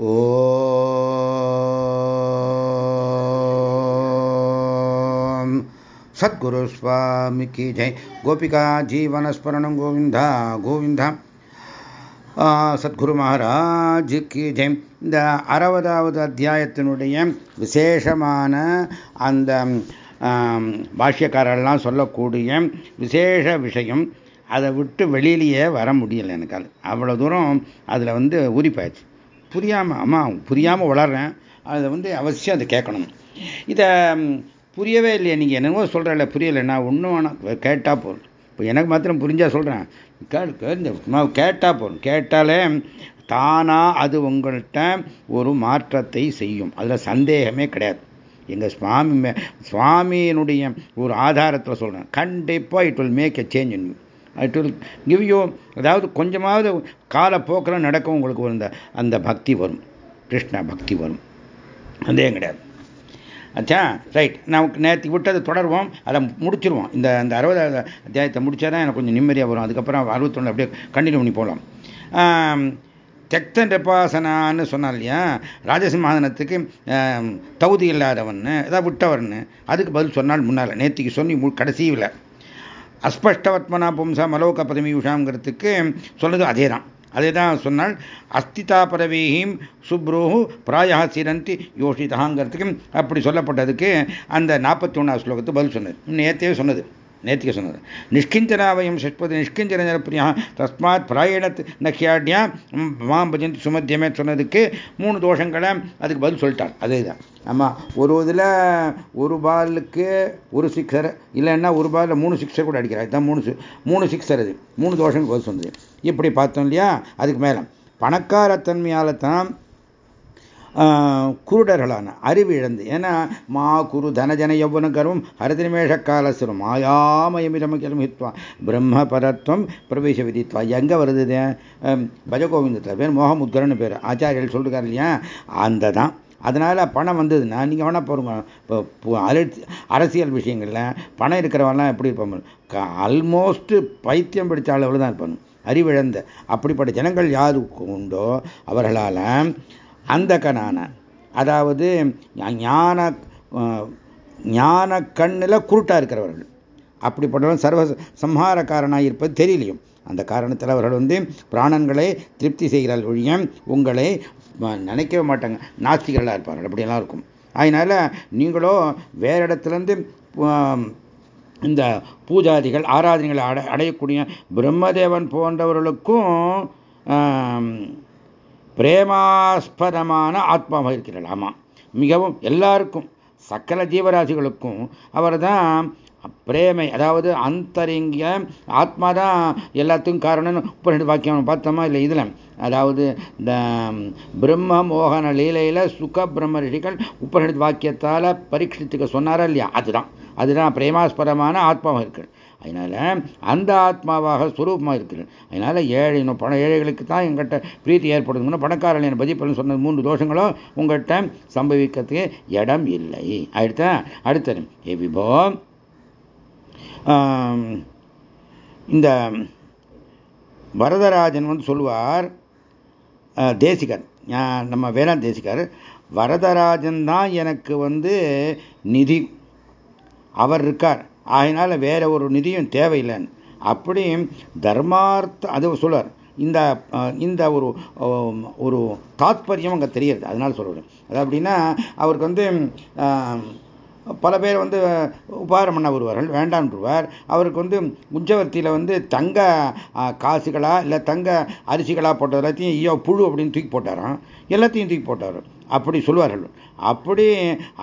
சத்குரு சத்குருஸ்வாமிக்கு ஜெய். கோபிகா ஜீவனஸ்மரணம் கோவிந்தா கோவிந்தா. சத்குரு மகாராஜுக்கு ஜெயம் இந்த அறுபதாவது அத்தியாயத்தினுடைய விசேஷமான அந்த பாஷ்யக்காரெல்லாம் சொல்லக்கூடிய விசேஷ விஷயம் அதை விட்டு வெளியிலேயே வர முடியலை எனக்கு. அது அவ்வளோ தூரம் அதில் வந்து ஊறிப்பாச்சு புரியாமல் அம்மா புரியாமல் வளர்றேன். அதை வந்து அவசியம் அதை கேட்கணும். இதை புரியவே இல்லையே. நீங்கள் என்னவோ சொல்கிறல புரியலை. நான் ஒன்றும் வேணாம். கேட்டால் போதும். இப்போ எனக்கு மாத்திரம் புரிஞ்சால் சொல்கிறேன் கேட்டால் போதும். கேட்டாலே தானாக அது உங்கள்கிட்ட ஒரு மாற்றத்தை செய்யும். அதில் சந்தேகமே கிடையாது. எங்கள் சுவாமி சுவாமியினுடைய ஒரு ஆதாரத்தில் சொல்கிறேன் கண்டிப்பாக it will make a change in you it will give you அதாவது கொஞ்சமாவது காலப்போக்கில் நடக்கும் உங்களுக்கு அந்த அந்த பக்தி வரும். கிருஷ்ண பக்தி வரும். சந்தேகம் கிடையாது. அச்சா ரைட் நான் நேற்று விட்டதை தொடருவோம். அதை முடிச்சிருவோம். இந்த அந்த அறுபதாவது அத்தியாயத்தை முடிச்சா தான் எனக்கு கொஞ்சம் நிம்மதியாக வரும். அதுக்கப்புறம் அறுபத்தொன்று அப்படியே கண்டினியூ பண்ணி போகலாம் தெக்தன் ரெப்பாசனான்னு சொன்னார் இல்லையா? ராஜசிம்மாதனத்துக்கு தகுதி இல்லாதவன் ஏதாவது விட்டவர்னு அதுக்கு பதில் சொன்னால் முன்னால் நேற்றுக்கு சொன்னி கடைசியில். அஸ்பஷ்டவத்மனா பும்சா மலோக பதமியூஷாங்கிறதுக்கு சொன்னது அதே தான் அதே தான் சொன்னால் அஸ்திதா பரவீஹிம் சுப்ரூஹு பிராயா சிரந்தி யோஷிதாங்கிறதுக்கு அப்படி சொல்லப்பட்டதுக்கு அந்த நாற்பத்தி ஒன்றாவது ஸ்லோகத்தை பதில் சொன்னது. நேற்றே சொன்னது. நேத்திக சொன்னது. நிஷ்கிஞ்சனாவயம் ஷட்பதி நிஷ்கிஞ்சன ஜனப்பிரியா தஸ்மாத் பிராயணத் நக்கியாட்யா மாம் பஜந்தி சுமத்தியமே சொன்னதுக்கு மூணு தோஷங்களை அதுக்கு பதில் சொல்லிட்டார். அதே தான் ஆமாம் ஒரு இதில் ஒரு பாலுக்கு ஒரு சிக்ஸர் இல்லைன்னா ஒரு பாலில் மூணு சிக்ஸர் கூட அடிக்கிறார். இதுதான் மூணு மூணு சிக்ஸர் அது மூணு தோஷங்கள் பதில் சொன்னது இப்படி பார்த்தோம் இல்லையா? அதுக்கு மேலே. பணக்காரத்தன்மையால் தான் குருடர்களான அறிவு இழந்து ஏன்னா மா குரு தனஜன யௌவன கர்வம் ஹரதினிமேஷ காலசுரம் மாயாமயமிதமகிலம் ஹித்வா பிரம்ம பரத்வம் பிரவேச விதித்வா. எங்கே வருது பஜகோவிந்தத்தில் பேர் மோகமுத்கரன்னு பேர். ஆச்சாரியர்கள் சொல்லிருக்காரு இல்லையா? அந்த தான். அதனால் பணம் வந்ததுன்னா நீங்கள் வேணால் போருங்க. இப்போ அரசியல் விஷயங்களில் பணம் இருக்கிறவெல்லாம் எப்படி இருப்பாங்க ஆல்மோஸ்ட் பைத்தியம் பிடிச்ச அளவில் தான் இருப்பாங்க அறிவிழந்த. அப்படிப்பட்ட ஜனங்கள் யாருக்கு உண்டோ? அவர்களால் அந்த கணான. அதாவது ஞான ஞான கண்ணில் குருட்டாக இருக்கிறவர்கள். அப்படிப்பட்டவர்கள் சர்வ சம்ஹாரக்காரனாக இருப்பது தெரியலையும். அந்த காரணத்தில் அவர்கள் வந்து பிராணன்களை திருப்தி செய்கிறார் ஒழிய உங்களை நினைக்கவே மாட்டாங்க. நாஸ்திகர்களாக இருப்பார்கள். அப்படியெல்லாம் இருக்கும். அதனால் நீங்களோ வேறு இடத்துலேருந்து இந்த பூஜாதிகள் ஆராதனைகளை அட அடையக்கூடிய பிரம்மதேவன் போன்றவர்களுக்கும் பிரேமாஸ்பதமான ஆத்மாவாக இருக்கிறாள் ஆமாம் மிகவும் எல்லாருக்கும் சக்கல ஜீவராசிகளுக்கும் அவர் தான் பிரேமை அதாவது அந்தரிங்க ஆத்மா தான் எல்லாத்துக்கும் காரணம்னு உபனிஷத் வாக்கியம் பார்த்தோமா? இல்லை இதில். அதாவது இந்த பிரம்ம மோகன லீலையில் சுக பிரம்ம ரிஷிகள் உபனிஷத் வாக்கியத்தால் பரீட்சித்துக்க சொன்னாரா இல்லையா? அதுதான். அதுதான் பிரேமாஸ்பதமான ஆத்மாவும் இருக்குது அதனால் அந்த ஆத்மாவாக சுரூபமாக இருக்கிறேன். அதனால் ஏழை பண ஏழைகளுக்கு தான் எங்கிட்ட பிரீத்தி ஏற்படுதுன்னு பணக்காரன் என் பதிப்பலன் சொன்ன மூன்று தோஷங்களும் உங்கள்கிட்ட சம்பவிக்கிறதுக்கு இடம் இல்லை. அடுத்த அடுத்தது. ஏ விபோ இந்த வரதராஜன் வந்து சொல்லுவார் தேசிகர். நம்ம வேளாண் தேசிகர் வரதராஜன் தான் எனக்கு வந்து நிதி. அவர் இருக்கார். அதனால் வேற ஒரு நிதியும் தேவையில்லைன்னு. அப்படி தர்மார்த்த அது சொல்லுவார் இந்த இந்த ஒரு ஒரு தாத்பரியம் அங்கே தெரியுது அதனால சொல்கிறேன் அது அப்படின்னா அவருக்கு வந்து பல பேர் வந்து உபகாரம் பண்ண வருவார்கள் வேண்டான்றுவார் அவருக்கு வந்து உஞ்சவர்த்தியில் வந்து தங்க காசுகளா இல்லை தங்க அரிசிகளாக போட்டது எல்லாத்தையும் ஐயோ புழு அப்படின்னு தூக்கி போட்டாராம். எல்லாத்தையும் தூக்கி போட்டார். அப்படி சொல்வார்கள். அப்படி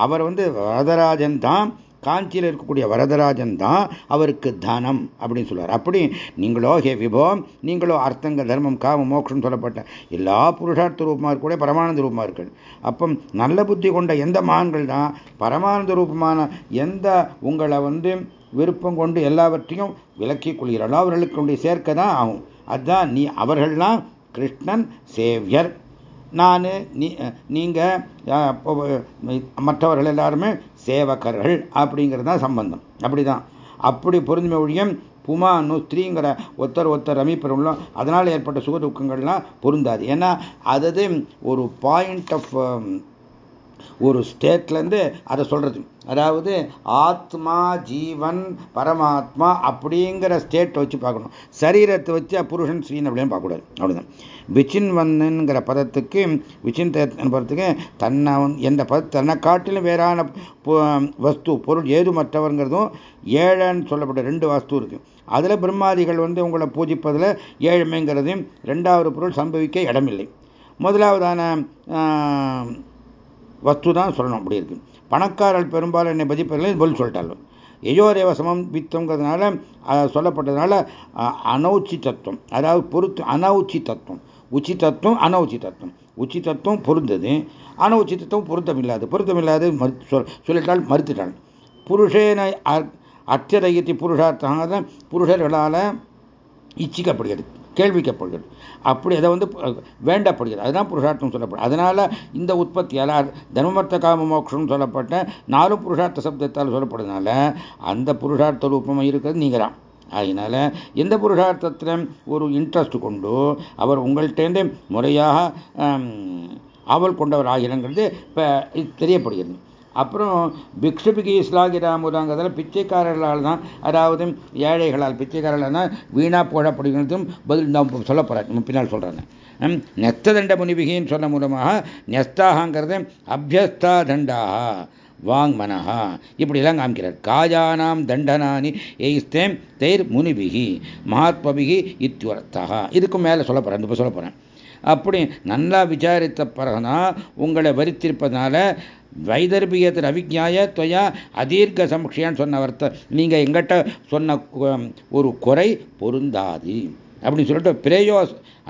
அவர் வந்து வரதராஜன் தான் காஞ்சியில் இருக்கக்கூடிய வரதராஜன் தான் அவருக்கு தனம் அப்படின்னு சொல்லுவார் அப்படி நீங்களோ ஹே விபோ நீங்களோ அர்த்தங்க தர்மம் காம மோட்சம் சொல்லப்பட்ட எல்லா புருஷார்த்த ரூபமாக இருக்கக்கூடிய பரமானந்த ரூபமாக இருக்கு அப்போ நல்ல புத்தி கொண்ட எந்த மான்கள் தான் பரமானந்த ரூபமான எந்த உங்களை வந்து விருப்பம் கொண்டு எல்லாவற்றையும் விலக்கி கொள்கிறாளோ அவர்களுக்கு சேர்க்க தான் ஆகும். அதுதான் நீ அவர்கள்லாம் கிருஷ்ணன் சேவியர். நான் நீ நீங்கள் மற்றவர்கள் எல்லாருமே சேவகர்கள் அப்படிங்கிறது தான் சம்பந்தம். அப்படிதான். அப்படி பொருந்துமை ஒழியம் புமானு ஸ்திரீங்கிற ஒருத்தர் ஒருத்தர் ரமிப்பெருங்களும் அதனால் ஏற்பட்ட சுக துக்கங்கள்லாம் பொருந்தாது. ஏன்னா அது ஒரு பாயிண்ட் ஆஃப் ஒரு ஸ்டேட்லேருந்து அதை சொல்கிறது அதாவது ஆத்மா ஜீவன் பரமாத்மா அப்படிங்கிற ஸ்டேட்டை வச்சு பார்க்கணும். சரீரத்தை வச்சு புருஷன் ஸ்ரீன் அப்படின்னு பார்க்கக்கூடாது. அவ்வளோதான் விச்சின்வன்னுங்கிற பதத்துக்கு விச்சின் பதத்துக்கு தன்னை எந்த பத தன்னை காட்டிலும் வேறான வஸ்து பொருள் ஏது மற்றவங்கிறதும் ஏழன்னு சொல்லப்பட்ட ரெண்டு வஸ்து இருக்குது அதில் பிரம்மாதிகள் வந்து உங்களை பூஜிப்பதில் ஏழ்மைங்கிறதையும் ரெண்டாவது பொருள் சம்பவிக்க இடமில்லை. முதலாவதான வஸ்து தான் சொல்லணும். அப்படி இருக்கு. பணக்காரர்கள் பெரும்பாலும் என்னை பதிப்பதில் பதில் சொல்லிட்டாலும் எஜோரேவ சமம் வித்தங்கிறதுனால சொல்லப்பட்டதுனால அனௌச்சி தத்துவம் அதாவது பொருத்து அனௌச்சி தத்துவம் உச்சி தத்துவம் அனௌச்சி தத்துவம் உச்சி தத்துவம் பொருந்தது. அனௌச்சி தத்துவம் பொருத்தமில்லாது பொருத்தமில்லாது சொல்லிட்டால் மறுத்துட்டாள். புருஷேன அச்சரகித்தி புருஷார்த்தமாக புருஷர்களால் இச்சிக்கப்படுகிறது. கேள்விக்கப்படுகிறது. அப்படி அதை வந்து வேண்டப்படுகிறது. அதுதான் புருஷார்த்தம் சொல்லப்படும் அதனால இந்த உற்பத்தியால் தர்மமர்த்த காம மோட்சம்னு சொல்லப்பட்ட நாலு புருஷார்த்த சப்தத்தால் சொல்லப்படுறதுனால அந்த புருஷார்த்த ரூபம் இருக்கிறது நீங்கள் தான் அதனால எந்த புருஷார்த்தத்தில் ஒரு இன்ட்ரெஸ்ட் கொண்டு அவர் உங்கள்கிட்டேருந்து முறையாக ஆவல் கொண்டவர் ஆகிறங்கிறது இப்போ தெரியப்படுகிறது. அப்புறம் பிக்ஷுபிகி இஸ்லாகிராமுதாங்கிறதுல பிச்சைக்காரர்களால் தான் அதாவது ஏழைகளால் பிச்சைக்காரர்களால் தான் வீணா போடப்படுகிறதும் பதில் நான் சொல்ல போகிறேன் பின்னால் சொல்கிறேன் நெத்ததண்ட முனிபிகின்னு சொன்ன மூலமாக நெஸ்தாகங்கிறது அபியஸ்தா தண்டாக வாங் மனஹா இப்படிலாம் காமிக்கிறார். காஜானாம் தண்டனானி எய்ஸ்தேம் தெய்ர் முனிபிகி மகாத்மபிகி இத்தியுரத்தா இதுக்கும் மேலே சொல்ல போகிறேன் இப்போ சொல்ல போகிறேன் அப்படி நல்லா விசாரித்த பிறகுனா உங்களை வரித்திருப்பதனால வைதர்பியத்தில் அவிஜாய துவயா அதீர்க்க சமக்ஷியான்னு சொன்ன வர்த்த நீங்கள் எங்கிட்ட சொன்ன ஒரு குறை பொருந்தாது. அப்படின்னு சொல்லிட்டு பிரேயோ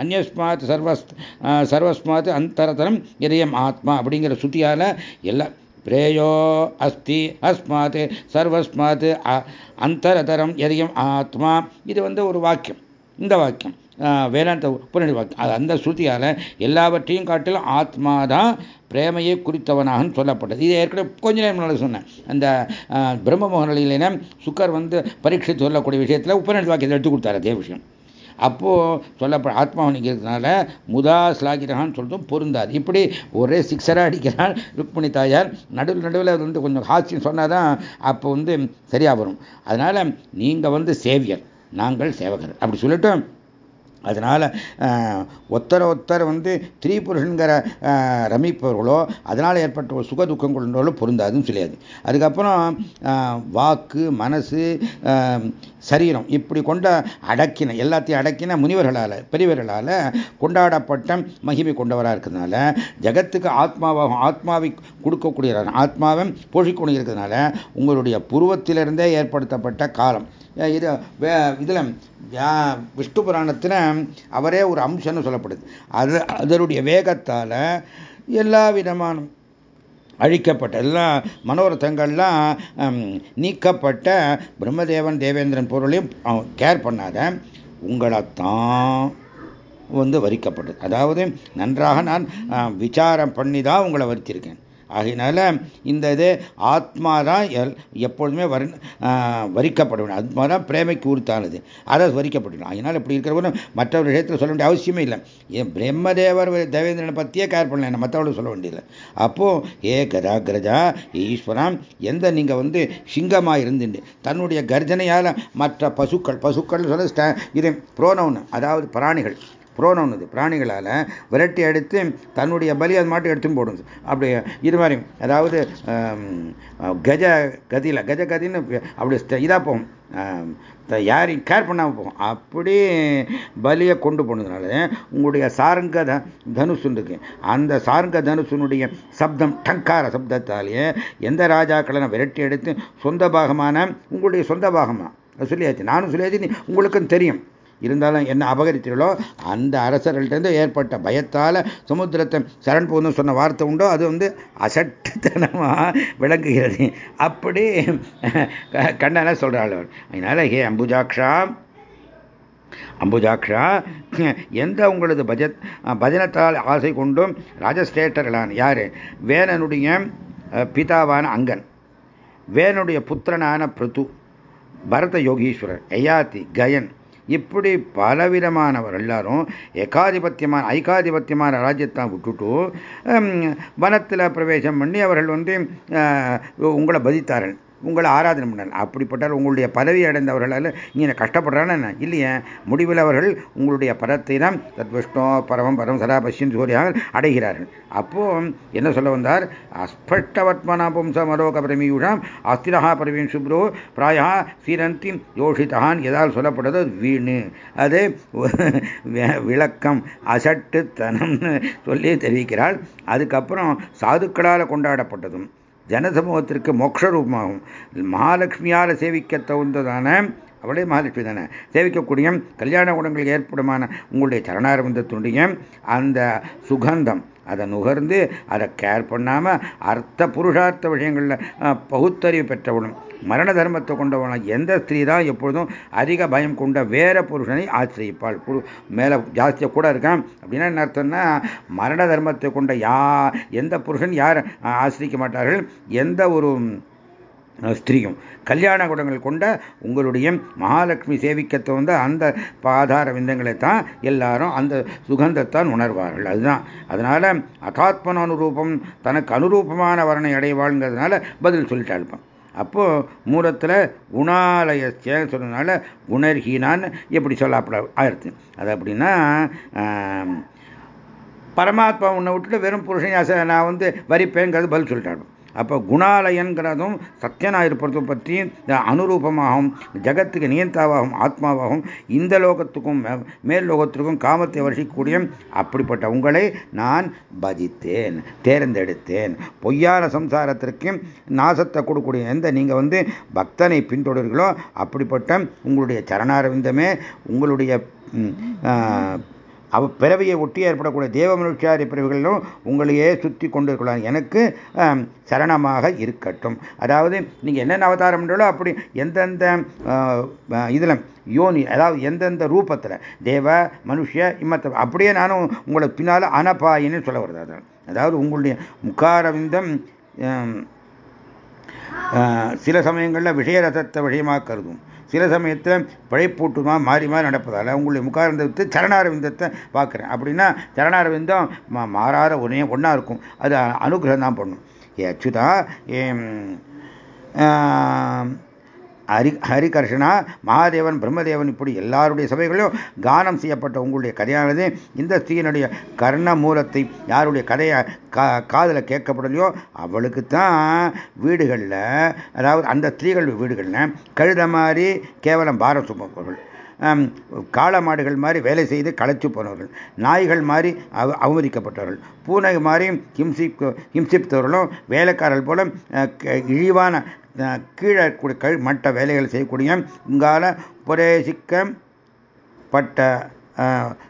அந்யஸ்மாத் சர்வஸ் சர்வஸ்மாத் அந்தரதரம் இதயம் ஆத்மா அப்படிங்கிற சுத்தியால் எல்லாம் பிரேயோ அஸ்தி அஸ்மாத் சர்வஸ்மாத் அந்தரதரம் எதையும் ஆத்மா. இது வந்து ஒரு வாக்கியம். இந்த வாக்கியம். வேதாந்த உபநிட அந்த ஸ்ருதியால் எல்லாவற்றையும் காட்டிலும் ஆத்மா தான் பிரேமையை குறித்தவனாக சொல்லப்பட்டது. இது ஏற்கனவே கொஞ்ச நேரம் சொன்னேன். அந்த பிரம்மமோகனிலையில சுக்கர் வந்து பரீட்சை சொல்லக்கூடிய விஷயத்தில் உபநிட வாக்கியத்தை எடுத்து கொடுத்தாரு அதே விஷயம். அப்போது சொல்லப்பட ஆத்மாவனிக்கு இருக்கிறதுனால முதா ஸ்லாகிரகான்னு சொல்லிட்டு பொருந்தாது. இப்படி ஒரே சிக்ஸராக அடிக்கிறார் ருக்மணி தாயார். நடுவில் நடுவில் வந்து கொஞ்சம் ஹாஸ்யம் சொன்னால் தான் அப்போ வந்து சரியாக வரும். அதனால் நீங்கள் வந்து சேவியர் நாங்கள் சேவகர். அப்படி சொல்லட்டும் அதனால் ஒத்தர ஒத்தர் வந்து திரிபுருஷன்கிற ரமிப்பவர்களோ அதனால் ஏற்பட்ட ஒரு சுக துக்கங்களோ பொருந்தாதுன்னு சொல்லியாது. அதுக்கப்புறம் வாக்கு மனசு சரீரம் இப்படி கொண்ட அடக்கின எல்லாத்தையும் அடக்கின முனிவர்களால் பெரியவர்களால் கொண்டாடப்பட்ட மகிமை கொண்டவராக இருக்கிறதுனால ஜகத்துக்கு ஆத்மாவாகும் ஆத்மாவை கொடுக்கக்கூடிய ஆத்மாவை போஷிக்கொண்டு இருக்கிறதுனால உங்களுடைய புருவத்திலிருந்தே ஏற்படுத்தப்பட்ட காலம். இது இதில் விஷ்ணு புராணத்தில் அவரே ஒரு அம்சம்னு சொல்லப்படுது. அது அதனுடைய வேகத்தால் எல்லா விதமான அழிக்கப்பட்ட எல்லா மனோரதங்கள்லாம் நீக்கப்பட்ட பிரம்மதேவன் தேவேந்திரன் பொருளையும் கேர் பண்ணாத உங்களைத்தான் வந்து வரிக்கப்பட்டது. அதாவது நன்றாக நான் விசாரம் பண்ணி தான் உங்களை வரித்திருக்கேன் ஆகினால இந்த இது ஆத்மா தான் எப்பொழுதுமே வரி வரிக்கப்பட வேண்டும் ஆத்மா தான் பிரேமைக்கு உறுத்தானது அதை வரிக்கப்படணும் அதனால் இப்படி இருக்கிறவங்க மற்ற விஷயத்தில் சொல்ல வேண்டிய அவசியமே இல்லை. ஏன் பிரம்மதேவர் தேவேந்திரனை பற்றியே கேர் பண்ணல. என்ன மற்றவர்களும் சொல்ல வேண்டியதில்லை. அப்போது ஏ கதா கிரஜா ஈஸ்வரம் எந்த நீங்கள் வந்து சிங்கமாக இருந்துட்டு தன்னுடைய கர்ஜனையால் மற்ற பசுக்கள் பசுக்கள் சொல்ல இது புரோனவுன் அதாவது பிராணிகள். புரோனம் இது பிராணிகளால் விரட்டி அடித்து தன்னுடைய பலி அது மாட்டு எடுத்துன்னு போடும் அப்படி இது மாதிரி அதாவது கஜ கதியில் கஜ கதின்னு அப்படி இதாக போகும். யாரையும் கேர் பண்ணாமல் போகும். அப்படி பலியை கொண்டு போனதுனால உங்களுடைய சாரங்க தனுசு இருக்கு அந்த சாரங்க தனுசுனுடைய சப்தம் டங்கார சப்தத்தாலேயே எந்த ராஜாக்களை நான் விரட்டி எடுத்து சொந்த பாகமான உங்களுடைய சொந்த பாகமாக சொல்லியாச்சு. நானும் சொல்லியாச்சு உங்களுக்கும் தெரியும். இருந்தாலும் என்ன அபகரித்தீர்களோ அந்த அரசர்கள்ட்டேருந்து ஏற்பட்ட பயத்தால் சமுத்திரத்தை சரண் போகணும்னு சொன்ன வார்த்தை உண்டோ அது வந்து அசட்டுத்தனமாக விளங்குகிறது. அப்படி கண்ணன சொல்கிறாள் அதனால் ஹே அம்புஜாக்ஷா அம்புஜாக்ஷா எந்த உங்களது பஜத் பஜனத்தால் ஆசை கொண்டும் ராஜஸ்ரேஷ்டர்களான யார்? வேனனுடைய பிதாவான அங்கன். வேனுடைய புத்திரனான பிரது பரத யோகீஸ்வரர் எயாத்தி கயன் இப்படி பலவிதமானவர் எல்லாரும் ஏகாதிபத்தியமான ஐகாதிபத்தியமான ராஜ்யத்தான் விட்டுட்டு வனத்தில் பிரவேசம் பண்ணி அவர்கள் வந்து உங்களை பதித்தார்கள். உங்களை ஆராதனை பண்ணலாம் அப்படிப்பட்டால் உங்களுடைய பதவி அடைந்தவர்களால் இங்கே கஷ்டப்படுறான்னு இல்லையே. முடிவில் அவர்கள் உங்களுடைய பதத்தை தான் தத்விஷ்ணோ பரவம் பரமம் பரம் சதா சூரியாக அடைகிறார்கள். அப்போ என்ன சொல்ல வந்தார்? அஸ்பஷ்டவத்மனா பும்ச மரோக பிரமியூஷாம் அஸ்திரஹா பிரவீன் சுப்ரோ பிராயா சீரந்தி யோஷிதான் எதால் சொல்லப்பட்டது? வீணு. அது விளக்கம் அசட்டுத்தனம்னு சொல்லி தெரிவிக்கிறாள். அதுக்கப்புறம் சாதுக்களால் கொண்டாடப்பட்டதும் ஜனசமூகத்திற்கு மோட்சரூபமாகும். மகாலட்சுமியால் சேவிக்க தகுந்ததான அவளே மகாலட்சுமி தானே. சேவிக்கக்கூடிய கல்யாண குணங்கள் ஏற்படுமான உங்களுடைய சரணாரவிந்தத்துடைய அந்த சுகந்தம் அதை நுகர்ந்து அதை கேர் பண்ணாமல் அர்த்த புருஷார்த்த விஷயங்களில் பகுத்தறிவு பெற்றவனும் மரண தர்மத்தை கொண்டவனும் எந்த ஸ்திரீ தான் எப்பொழுதும் அதிக பயம் கொண்ட வேற புருஷனை ஆசிரியிப்பாள். புரு மேலே ஜாஸ்தியாக கூட இருக்கான். அப்படின்னா என்ன அர்த்தம்னா மரண தர்மத்தை கொண்ட யா எந்த புருஷன் யார் ஆசிரிக்க மாட்டார்கள்? எந்த ஒரு ஸ்திரீயும். கல்யாண குணங்கள் கொண்ட உங்களுடைய மகாலட்சுமி சேவிக்க தகுந்த அந்த பாதார விந்தங்களை தான் எல்லாரும் அந்த சுகந்தத்தான் உணர்வார்கள். அதுதான். அதனால அகாத்மன அனுரூபம் தனக்கு அனுரூபமான வரணை அடைவாள்ங்கிறதுனால பதில் சொல்லிட்டு அழுப்பான் அப்போ மூலத்தில் குணாலயச்ச சொன்னதுனால குணர்ஹீனான்னு எப்படி சொல்லப்பட ஆயிடுச்சு. அது அப்படின்னா பரமாத்மா உன்னை விட்டுட்டு வெறும் புருஷன் நான் வந்து வரிப்பேங்கிறது பதில் சொல்லிட்டாடும் அப்போ குணாலயன்கிறதும் சத்தியனாக இருப்பதை பற்றி அனுரூபமாகவும் ஜகத்துக்கு நியந்தாவாகவும் ஆத்மாவாகவும் இந்த லோகத்துக்கும் மேல் லோகத்திற்கும் காமத்தை வருஷிக்கூடிய அப்படிப்பட்ட உங்களை நான் பஜித்தேன் தேர்ந்தெடுத்தேன். பொய்யான சம்சாரத்திற்கு நாசத்தை கொடுக்கக்கூடிய எந்த நீங்கள் வந்து பக்தனை பின்தொடர்களோ அப்படிப்பட்ட உங்களுடைய சரணாரவிந்தமே உங்களுடைய அவ பிறவியை ஒட்டி ஏற்படக்கூடிய தேவ மனுஷாரி பிறவிகளிலும் உங்களையே சுற்றி கொண்டு இருக்கலாம் எனக்கு சரணமாக இருக்கட்டும். அதாவது நீங்கள் என்னென்ன அவதாரம் பண்ணாலோ அப்படி எந்தெந்த இதில் யோனி அதாவது எந்தெந்த ரூபத்தில் தேவ மனுஷ இம்மத்த அப்படியே நானும் உங்களை பின்னால் அனபாயின்னு சொல்ல வருது அதான் அதாவது உங்களுடைய முக்காரவிந்தம் சில சமயங்களில் விஷயரசத்தை விஷயமாக கருதும் சில சமயத்தில் பழைப்பூட்டுமா மாறி மாறி நடப்பதால் உங்களுடைய முகாரந்தத்தை சரணாரவிந்தத்தை பார்க்குறேன். அப்படின்னா சரணாரவிந்தம் மாறாத ஒன்றே ஒன்றா இருக்கும். அது அனுகிரகம் தான் பண்ணும். ஏ அச்சுதா ஹரி ஹரிகர்ஷனா மகாதேவன் பிரம்மதேவன் இப்படி எல்லாருடைய சபைகளிலும் கானம் செய்யப்பட்ட உங்களுடைய கதையானது இந்த ஸ்திரீனுடைய கர்ண மூலத்தை யாருடைய கதையை கா காதில் கேட்கப்படலையோ அவளுக்கு தான் வீடுகளில் அதாவது அந்த ஸ்திரீகள் வீடுகளில் கழுத மாதிரி கேவலம் பாரம் சுமப்பவர்கள். காள மாடுகள் மாதிரி வேலை செய்து களைச்சு போனவர்கள். நாய்கள் மாதிரி அவ அவமதிக்கப்பட்டவர்கள். பூனை மாதிரி ஹிம்சி ஹிம்சித்தவர்களும் வேலைக்காரர்கள் போல இழிவான கீழே கழ் மட்ட வேலைகள் செய்யக்கூடிய உங்களால் பிரேசிக்கப்பட்ட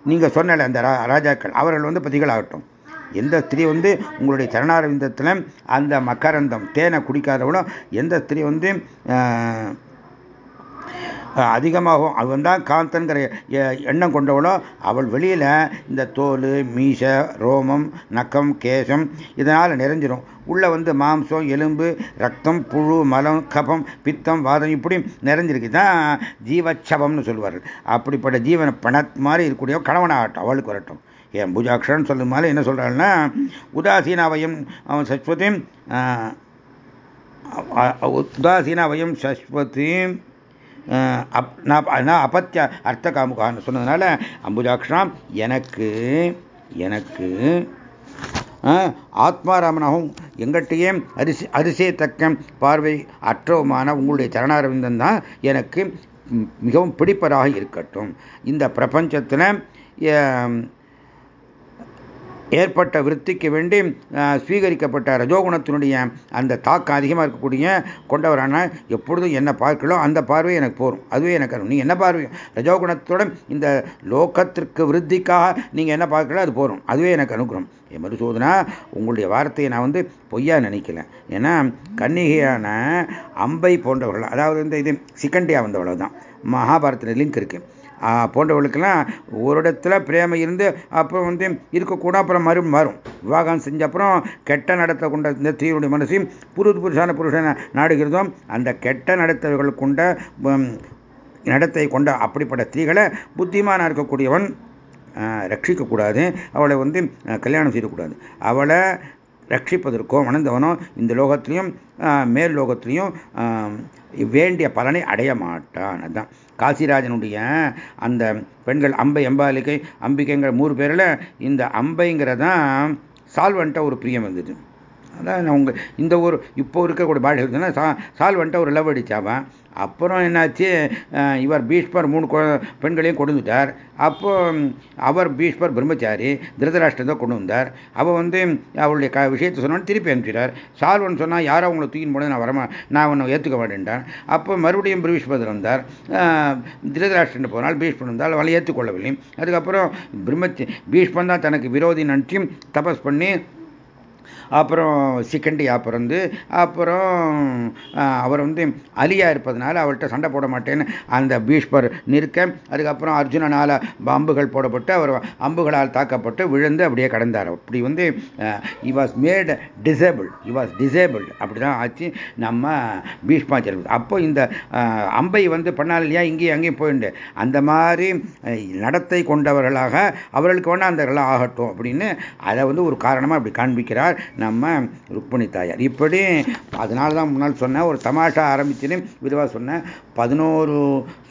நீங்கள் சொன்ன அந்த ராஜாக்கள் அவர்கள் வந்து பதிகளாகட்டும் எந்த ஸ்திரீ வந்து உங்களுடைய சரணாரவிந்தத்தில் அந்த மக்கரந்தம் தேனை குடிக்காதவளோ எந்த ஸ்திரீ வந்து அதிகமாகும். அவன் தான் காந்தன்கிற எண்ணம் கொண்டவளோ அவள் வெளியில் இந்த தோல் மீச ரோமம் நக்கம் கேசம் இதனால் நிறைஞ்சிடும் உள்ளே வந்து மாம்சம் எலும்பு ரத்தம் புழு மலம் கபம் பித்தம் வாதம் இப்படி நிறைஞ்சிருக்கு. தான் ஜீவச்சபம்னு சொல்லுவார்கள் அப்படிப்பட்ட ஜீவன பணத் மாதிரி இருக்கக்கூடிய கணவனாகட்டும் அவளுக்கு வரட்டும். ஏன் புஜாக்ஷரன் சொல்லும் மாதிரி என்ன சொல்கிறாள்னா உதாசீனாவையும் அவன் சஸ்வதியும் உதாசீனாவையும் சஸ்வதியும் நான் அபத்திய அர்த்த காமுகான்னு சொன்னதுனால அம்புஜாக்ஷாம் எனக்கு எனக்கு ஆத்மாராமனாகவும் எங்கிட்டயே அரிசி அரிசியத்தக்க பார்வை அற்றவுமான உங்களுடைய சரணாரவிந்தன் தான் எனக்கு மிகவும் பிடிப்பதாக இருக்கட்டும். இந்த பிரபஞ்சத்தில் ஏற்பட்ட விருத்திக்கு வேண்டி ஸ்வீகரிக்கப்பட்ட ரஜோகுணத்தினுடைய அந்த தாக்கம் அதிகமாக இருக்கக்கூடிய கொண்டவரான எப்பொழுதும் என்ன பார்க்கலாம் அந்த பார்வை எனக்கு போகும் அதுவே எனக்கு நீ என்ன பார்வை? ரஜோகுணத்தோட இந்த லோகத்திற்கு விருத்திக்காக நீங்கள் என்ன பார்க்கலாம் அது போகும் அதுவே எனக்கு அனுகிரகம் என் மறுசோதனா உங்களுடைய வார்த்தையை நான் வந்து பொய்யா நினைக்கல. ஏன்னா கன்னிகையான அம்பை போன்றவர்கள் அதாவது இந்த இது சிக்கண்டியா வந்தவளவு தான். மகாபாரத்தில் லிங்க் இருக்குது போன்றவர்களுக்கெல்லாம் ஒரு இடத்துல பிரேம இருந்து அப்புறம் வந்து இருக்கக்கூட அப்புறம் மறு மாறும் விவாகம் செஞ்ச அப்புறம் கெட்ட நடத்த கொண்ட இந்த ஸ்திரீனுடைய மனசையும் புருது புருஷான புருஷனை நாடுகிறதும் அந்த கெட்ட நடத்தவர்கள் கொண்ட நடத்தை கொண்ட அப்படிப்பட்ட ஸ்திரீகளை புத்திமானா இருக்கக்கூடியவன் ரட்சிக்கக்கூடாது. அவளை வந்து கல்யாணம் செய்யக்கூடாது. அவளை ரட்சிப்பதற்கோ மணந்தவனோ இந்த லோகத்திலையும் மேல் லோகத்திலையும் வேண்டிய பலனை அடைய மாட்டான். அதுதான் காசிராஜனுடைய அந்த பெண்கள் அம்பை அம்பாலிக்கை அம்பிக்கைங்கிற மூணு பேரில் இந்த அம்பைங்கிறதான் சால்வன்ட்ட ஒரு பிரியம் வந்தது அதான் அவங்க இந்த ஊர் இப்போ இருக்கக்கூடிய பாஷை இருக்குன்னா சா சால்வன்ட்ட ஒரு லவ் அடித்தாவன் அப்புறம் என்னாச்சு? இவர் பீஷ்மர் மூணு பெண்களையும் கொண்டு வந்துட்டார். அப்போ அவர் பீஷ்மர் பிரம்மச்சாரி திருதராஷ்டிரம் தான் கொண்டு வந்தார். அவள் வந்து அவளுடைய க விஷயத்தை சொன்னான்னு திருப்பி அனுப்பிச்சிட்டார். சால்வன் சொன்னால் யாரோ அவங்களை தூக்கின்னு போனது நான் வரமா நான் ஒன்று ஏற்றுக்க மாட்டேன்ட்டான். அப்போ மறுபடியும் பீஷ்மர் வந்தார். திருதராஷ்டிரன் போனால் பீஷ்மன் வந்தால் அவளை ஏற்றுக்கொள்ளவில்லை அதுக்கப்புறம் பிரம்மச்சி பீஷ்மன் தான் தனக்கு விரோதி நினச்சியும் தபஸ் பண்ணி அப்புறம் சிக்கண்டியா பிறந்து அப்புறம் அவர் வந்து அலியா இருப்பதனால அவர்கிட்ட சண்டை போட மாட்டேன்னு அந்த பீஷ்மர் நிற்க அதுக்கப்புறம் அர்ஜுனனால் அம்புகள் போடப்பட்டு அவர் அம்புகளால் தாக்கப்பட்டு விழுந்து அப்படியே கடந்தார். அப்படி வந்து he was made disable he was disable அப்படி தான் ஆச்சு நம்ம பீஷ்மாச்சாரியர் அப்போ இந்த அம்பை வந்து பண்ணால் இல்லையா? இங்கேயும் அங்கேயும் போயிண்டு. அந்த மாதிரி நடத்தை கொண்டவர்களாக அவர்களுக்கு வேணால் அந்த ஆகட்டும் அப்படின்னு அதை வந்து ஒரு காரணமாக அப்படி காண்பிக்கிறார் நம்ம ருக்மணி தாயார். இப்படி அதனால தான் முன்னால் சொன்னேன் ஒரு தமாஷா ஆரம்பிச்சுன்னு விரிவாக சொன்னேன் பதினோரு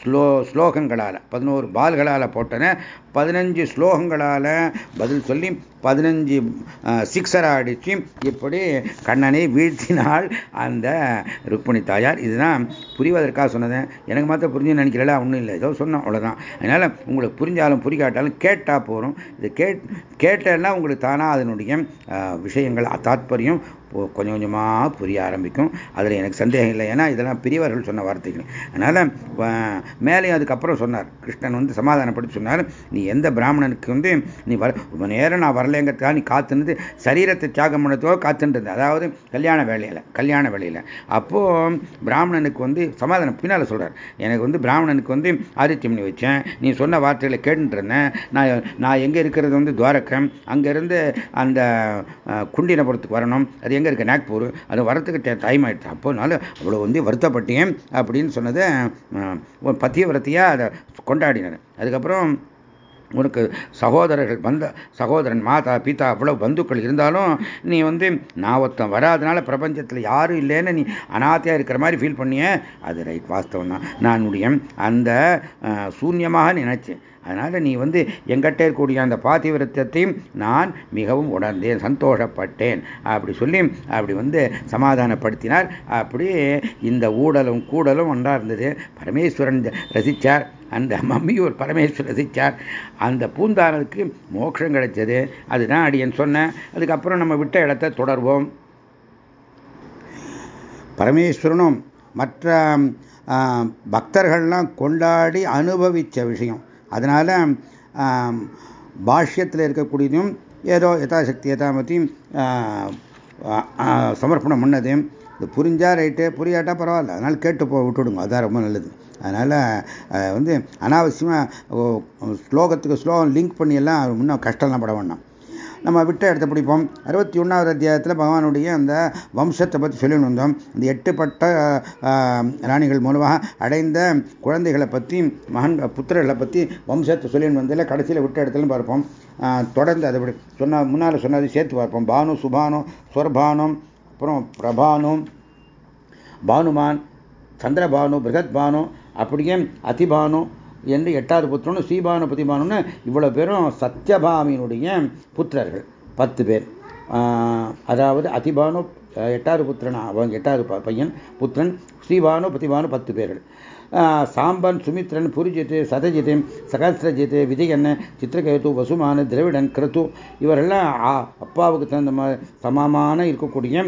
ஸ்லோ ஸ்லோகங்களால் பதினோரு பால்களால் போட்டன. பதினஞ்சு ஸ்லோகங்களால் பதில் சொல்லி பதினஞ்சு சிக்ஸராக அடித்து இப்படி கண்ணனை வீழ்த்தினால் அந்த ருக்மணி தாயார். இதுதான் புரிவதற்காக சொன்னதேன் எனக்கு மாத்திரம் புரிஞ்சுன்னு நினைக்கிறல ஒன்றும் இல்லை. ஏதோ சொன்னோம் அவ்வளோதான் அதனால் உங்களுக்கு புரிஞ்சாலும் புரிக்காட்டாலும் கேட்டால் போகிறோம் இது கேட் கேட்டேன்னா உங்களுக்கு தானாக அதனுடைய விஷயங்கள் தாத்பரியம் கொஞ்சம் கொஞ்சமாக புரிய ஆரம்பிக்கும். அதில் எனக்கு சந்தேகம் இல்லை. ஏன்னா இதெல்லாம் பெரியவர்கள் சொன்ன வார்த்தைகள். அதனால் மேலேயும் அதுக்கப்புறம் சொன்னார். கிருஷ்ணன் வந்து சமாதானப்படுத்தி சொன்னார். நீ எந்த பிராமணனுக்கு வந்து நீ வர ரொம்ப நேரம் நான் வரலைங்கிறதுக்காக நீ காத்துனது சரீரத்தை தியாகம் பண்ணதோ காத்துன்றது. அதாவது கல்யாண வேலையில் கல்யாண வேலையில். அப்போது பிராமணனுக்கு வந்து சமாதானம் பின்னால் சொல்கிறார் எனக்கு வந்து பிராமணனுக்கு வந்து ஆதித்யம் பண்ணி வச்சேன். நீ சொன்ன வார்த்தைகளை கேட்டுருந்தேன் நான் நான் எங்கே இருக்கிறது வந்து துவாரக்கம் அங்கேருந்து அந்த குண்டினபுரத்துக்கு வரணும். அதே எங்கே இருக்க? நாக்பூர். அது வரத்துக்கு டைம் ஆகிடுச்சு அப்போனால அவ்வளோ வந்து வருத்தப்பட்டேன் அப்படின்னு சொன்னதை பத்தியவரத்தையாக அதை கொண்டாடினார். அதுக்கப்புறம் உனக்கு சகோதரர்கள் வந்த சகோதரன் மாதா பீதா அவ்வளோ பந்துக்கள் இருந்தாலும் நீ வந்து நான் ஒருத்தன் வராதனால பிரபஞ்சத்தில் யாரும் இல்லைன்னு நீ அனாத்தையாக இருக்கிற மாதிரி ஃபீல் பண்ணிய. அது ரைட் வாஸ்தவம் தான் நான் முடியும் அந்த சூன்யமாக நினைச்சேன். அதனால் நீ வந்து எங்கிட்ட இருக்கக்கூடிய அந்த பாத்திவிரத்தையும் நான் மிகவும் உணர்ந்தேன் சந்தோஷப்பட்டேன். அப்படி சொல்லி அப்படி வந்து சமாதானப்படுத்தினார். அப்படி இந்த ஊடலும் கூடலும் ஒன்றா இருந்தது. பரமேஸ்வரன் ரசித்தார் அந்த மம்மியூர் பரமேஸ்வரர் ரசித்தார் அந்த பூந்தானதுக்கு மோட்சம் கிடைச்சது. அதுதான் அடியன் சொன்னேன் அதுக்கப்புறம் நம்ம விட்ட இடத்தை தொடர்வோம். பரமேஸ்வரனும் மற்ற பக்தர்கள்லாம் கொண்டாடி அனுபவித்த விஷயம். அதனால் பாஷ்யத்தில் இருக்கக்கூடியதும் ஏதோ யதாசக்தி யதாமத்தையும் சமர்ப்பணம் பண்ணது. இது புரிஞ்சா ரைட்டு புரியாட்டா பரவாயில்ல. அதனால் கேட்டு போ விட்டுடுங்க. அதுதான் ரொம்ப நல்லது. அதனால் வந்து அனாவசியமாக ஸ்லோகத்துக்கு ஸ்லோகம் லிங்க் பண்ணி எல்லாம் இன்னும் கஷ்டம்லாம் பட வேண்டாம். நம்ம விட்ட இடத்த பிடிப்போம். அறுபத்தி ஒன்றாவது அத்தியாயத்தில் பகவானுடைய அந்த வம்சத்தை பற்றி சொல்லிட்டு வந்தோம். இந்த எட்டுப்பட்ட ராணிகள் மூலமாக அடைந்த குழந்தைகளை பற்றி மகன் புத்திரர்களை பற்றி வம்சத்தை சொல்லிட்டு வந்ததில் கடைசியில் விட்ட இடத்துல பார்ப்போம். தொடர்ந்து அதை சொன்ன முன்னால் சொன்னதை சேர்த்து பார்ப்போம். பானு சுபானு ஸ்வர்பானம் அப்புறம் பிரபானு பானுமான் சந்திரபானு பிருகத் பானு அப்படியே அதிபானு என்று எட்டாவது புத்திரனும் ஸ்ரீபானு பதிபானுன்னு இவ்வளோ பேரும் சத்யபாமியினுடைய புத்திரர்கள். பத்து பேர். அதாவது அதிபானு எட்டாவது புத்திரன் அவங்க எட்டாவது பையன் புத்திரன் ஸ்ரீபானு பிரதிபானு பத்து பேர்கள். சாம்பன் சுமித்ரன் புரிஜித்து சதஜித்து சகசிரஜித்து விஜயன் சித்திரகேது வசுமானு திரவிடன் கிருத்து இவரெல்லாம் அப்பாவுக்கு தகுந்த சமமான இருக்கக்கூடிய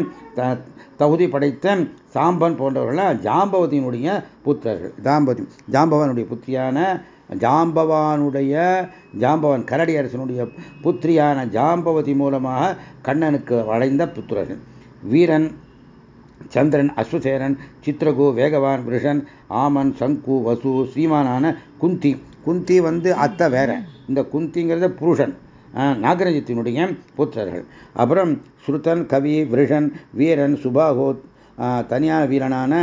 தகுதி படைத்த சாம்பன் போன்றவர்கள்லாம் ஜாம்பவதியினுடைய புத்திரர்கள். ஜாம்பதி ஜாம்பவனுடைய புத்திரியான ஜாம்பவானுடைய ஜாம்பவன் கரடி அரசனுடைய புத்திரியான ஜாம்பவதி மூலமாக கண்ணனுக்கு வளைந்த புத்திரர்கள். வீரன் சந்திரன் அஸ்வசேரன் சித்திரகு வேகவான் விருஷன் ஆமன் சங்கு வசு ஸ்ரீமானான குந்தி. குந்தி வந்து அத்தை வேற. இந்த குந்திங்கிறது புருஷன். நாகரஜத்தினுடைய புத்திரர்கள். அப்புறம் ஸ்ருதன் கவி விருஷன் வீரன் சுபாகோ தனியார் வீரனான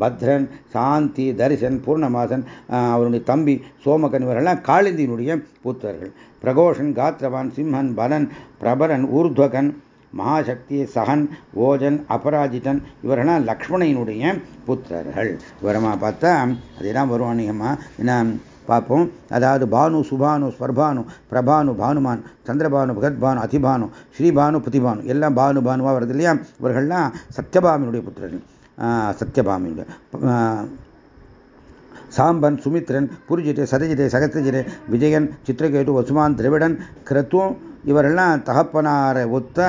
பத்ரன் சாந்தி தரிசன் பூர்ணமாசன் அவருடைய தம்பி சோமகன் இவரெல்லாம் காளிந்தியினுடைய புத்திரர்கள். பிரகோஷன் காத்ரவான் சிம்மன் பலன் பிரபரன் ஊர்துவகன் மகாசக்தி சகன் ஓஜன் அபராஜிதன் இவரெல்லாம் லக்ஷ்மணையினுடைய புத்திரர்கள். விவரமாக பார்த்தா அதெல்லாம் வருவான் என்ன பார்ப்போம். அதாவது பானு சுபானு ஸ்வர்பானு பிரபானு பானுமான் சந்திரபானு பகத்பானு அதிபானு ஸ்ரீபானு புதிபானு எல்லாம் பானு பானுவா வருது இல்லையா? இவர்கள்லாம் சத்யபாமியுடைய புத்திரர்கள். சத்யபாமியுடைய சாம்பன் சுமித்ரன் புரிஜிட்டு சதஜிதே சகத்திரஜிரே விஜயன் சித்திரகேட்டு வசுமான் திரவிடன் கிரத்துவம் இவரெல்லாம் தகப்பனாரை ஒத்த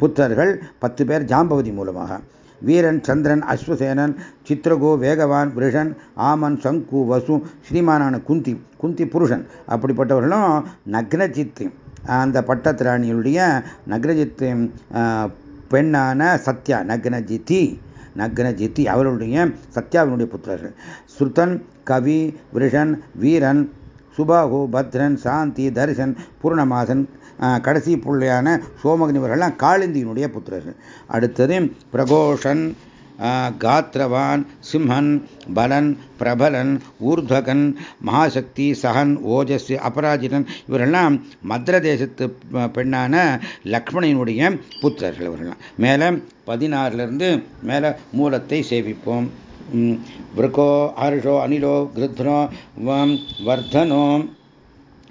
புத்தர்கள் பத்து பேர் ஜாம்பவதி மூலமாக. வீரன் சந்திரன் அஸ்வசேனன் சித்திரகோ வேகவான் விருஷன் ஆமன் சங்கு வசு ஸ்ரீமானான குந்தி குந்தி புருஷன். அப்படிப்பட்டவர்களும் நக்னஜித்து அந்த பட்டத்திராணியுடைய நக்னஜித்து பெண்ணான சத்யா நக்னஜித்தி நக்னஜித்தி அவர்களுடைய சத்யாவினுடைய புத்திரர்கள். ஸ்ருதன் கவி விருஷன் வீரன் சுபாகு பத்ரன் சாந்தி தரிசன் பூர்ணமாசன் கடைசி பிள்ளையான சோமகனிவர்கள்லாம் காளிந்தியினுடைய புத்திரர்கள் அடுத்தது பிரகோஷன் காத்ரவான் சிம்ஹன் பலன் பிரபலன் ஊர்தகன் மகாசக்தி சகன் ஓஜஸ் அபராஜிதன் இவரெல்லாம் மத்திர தேசத்து பெண்ணான லக்ஷ்மணியினுடைய புத்திரர்கள் இவரெல்லாம். மேலே பதினாறுலேருந்து மேலே மூலத்தை சேவிப்போம். விருக்கோ ஹர்ஷோ அனிலோ கிருத்னோ வர்தனோ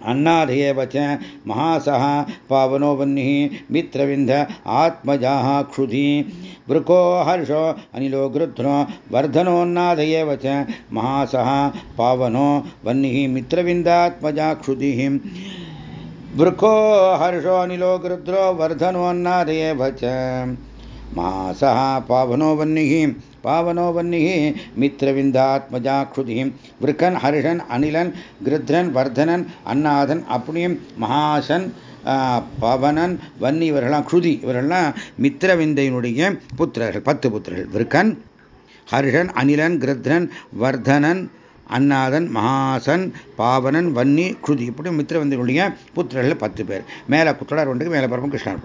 अन्नादेव च महासः पावनो वह्निः मित्रविन्ध आत्मजाः क्षुधि। वृको हर्षो अनिलो गृध्नो वर्धनोन्नादयेव च महासः पावनो वह्निः मित्रविन्दात्मजा क्षुधिः। वृको हर्षो अनिलो गृध्रो वर्धनोन्नादयेव च मासः पावनो वह्निः पावनो वह्निः मित्रविन्दात्मजाक्षुधिः वृकन् हर्षन् अनिलन् गृध्रन् वर्धनन् அன்னாதன் அப்படியும் மகாசன் பவனன் வன்னி இவர்கள்லாம் குருதி இவர்கள்லாம் மித்திரவிந்தையினுடைய புத்திரர்கள் பத்து புத்திரர்கள் விருக்கன் ஹர்ஷன் அனிலன் கிருத்ரன் வர்தனன் அன்னாதன் மகாசன் பாவனன் வன்னி குருதி இப்படி மித்திரவிந்தையினுடைய புத்திரர்கள் பத்து பேர் மேலே தொடர் ஒன்றுக்கு மேலே பரப்பும் கிருஷ்ணன்